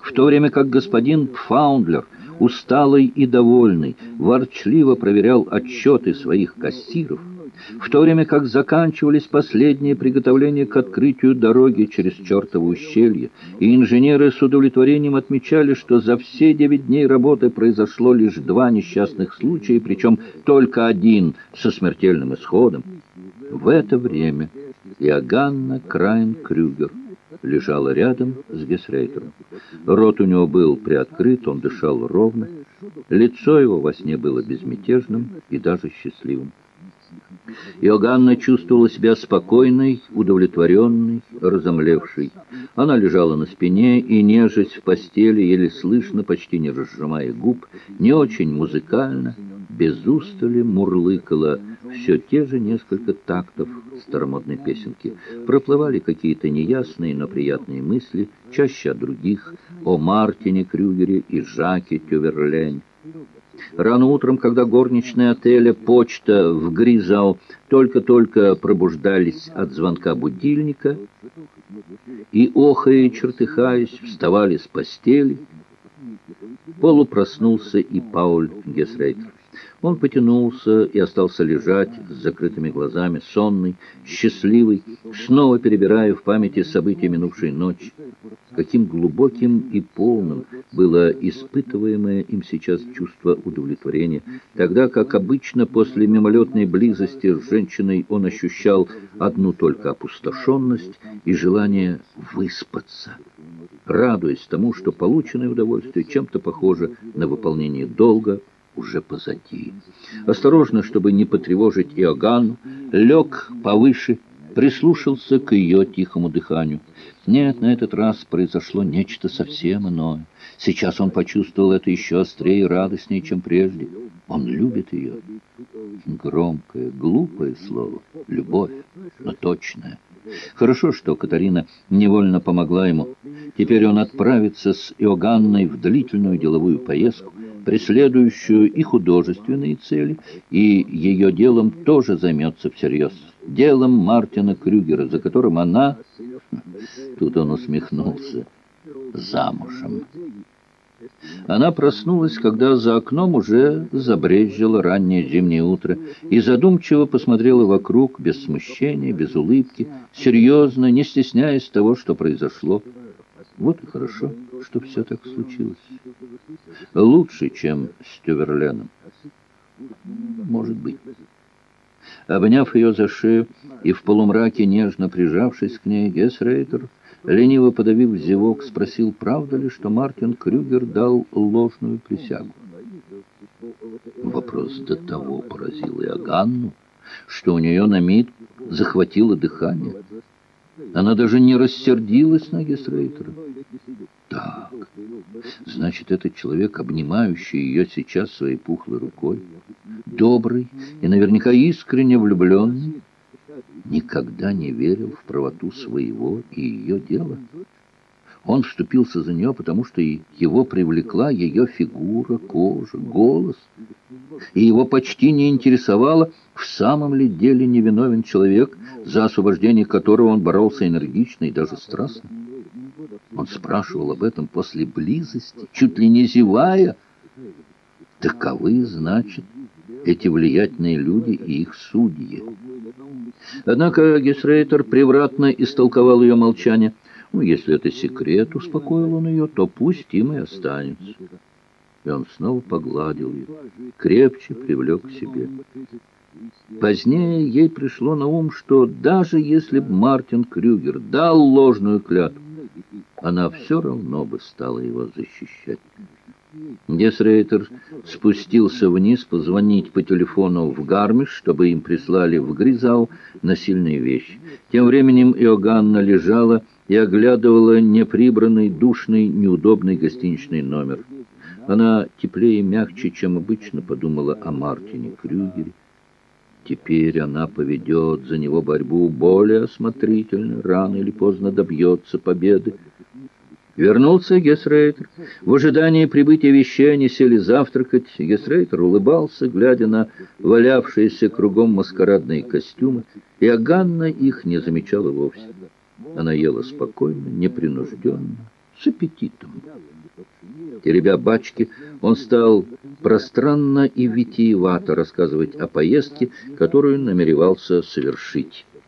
в то время как господин Пфаундлер, усталый и довольный, ворчливо проверял отчеты своих кассиров, в то время как заканчивались последние приготовления к открытию дороги через чертово ущелье, и инженеры с удовлетворением отмечали, что за все девять дней работы произошло лишь два несчастных случая, причем только один со смертельным исходом. В это время Иоганна Крайн Крюгер лежала рядом с Гесрейтером. Рот у него был приоткрыт, он дышал ровно. Лицо его во сне было безмятежным и даже счастливым. Иоганна чувствовала себя спокойной, удовлетворенной, разомлевшей. Она лежала на спине и, нежесть в постели, еле слышно, почти не разжимая губ, не очень музыкально, без устали мурлыкала все те же несколько тактов старомодной песенки. Проплывали какие-то неясные, но приятные мысли, чаще от других, о Мартине Крюгере и Жаке Тюверлень. Рано утром, когда горничная отеля «Почта» в Гризау только-только пробуждались от звонка будильника и, охая и чертыхаясь, вставали с постели, полупроснулся и Пауль Гесрейтер. Он потянулся и остался лежать с закрытыми глазами, сонный, счастливый, снова перебирая в памяти события минувшей ночи. Каким глубоким и полным было испытываемое им сейчас чувство удовлетворения, тогда как обычно после мимолетной близости с женщиной он ощущал одну только опустошенность и желание выспаться, радуясь тому, что полученное удовольствие чем-то похоже на выполнение долга, уже позади. Осторожно, чтобы не потревожить Иоганну, лег повыше, прислушался к ее тихому дыханию. Нет, на этот раз произошло нечто совсем иное. Сейчас он почувствовал это еще острее и радостнее, чем прежде. Он любит ее. Громкое, глупое слово. Любовь, но точное. Хорошо, что Катарина невольно помогла ему. Теперь он отправится с Иоганной в длительную деловую поездку, преследующую и художественные цели, и ее делом тоже займется всерьез. Делом Мартина Крюгера, за которым она... Тут он усмехнулся. Замужем. Она проснулась, когда за окном уже забрезжило раннее зимнее утро, и задумчиво посмотрела вокруг, без смущения, без улыбки, серьезно, не стесняясь того, что произошло. Вот и хорошо, что все так случилось. Лучше, чем с Тюверленом. Может быть. Обняв ее за шею и в полумраке нежно прижавшись к ней, Гесрейтер, лениво подавив зевок, спросил, правда ли, что Мартин Крюгер дал ложную присягу. Вопрос до того поразил и Аганну, что у нее на миг захватило дыхание. Она даже не рассердилась на Гесрейтера. Так, значит, этот человек, обнимающий ее сейчас своей пухлой рукой, добрый и наверняка искренне влюбленный, никогда не верил в правоту своего и ее дела. Он вступился за нее, потому что его привлекла ее фигура, кожа, голос. И его почти не интересовало, в самом ли деле невиновен человек, за освобождение которого он боролся энергично и даже страстно. Он спрашивал об этом после близости, чуть ли не зевая. Таковы, значит, эти влиятельные люди и их судьи. Однако Гесрейтер превратно истолковал ее молчание – ну, если это секрет, успокоил он ее, то пусть им и останется. И он снова погладил ее, крепче привлек к себе. Позднее ей пришло на ум, что даже если бы Мартин Крюгер дал ложную клятву, она все равно бы стала его защищать. Гесрейтер спустился вниз позвонить по телефону в Гармиш, чтобы им прислали в Гризау насильные вещи. Тем временем Иоганна лежала и оглядывала неприбранный, душный, неудобный гостиничный номер. Она теплее и мягче, чем обычно, подумала о Мартине Крюгере. Теперь она поведет за него борьбу более осмотрительно, рано или поздно добьется победы. Вернулся Гесрейтер. В ожидании прибытия вещей они сели завтракать. Гесрейтер улыбался, глядя на валявшиеся кругом маскарадные костюмы, и Аганна их не замечала вовсе. Она ела спокойно, непринужденно, с аппетитом. Теребя бачки, он стал пространно и витиевато рассказывать о поездке, которую намеревался совершить.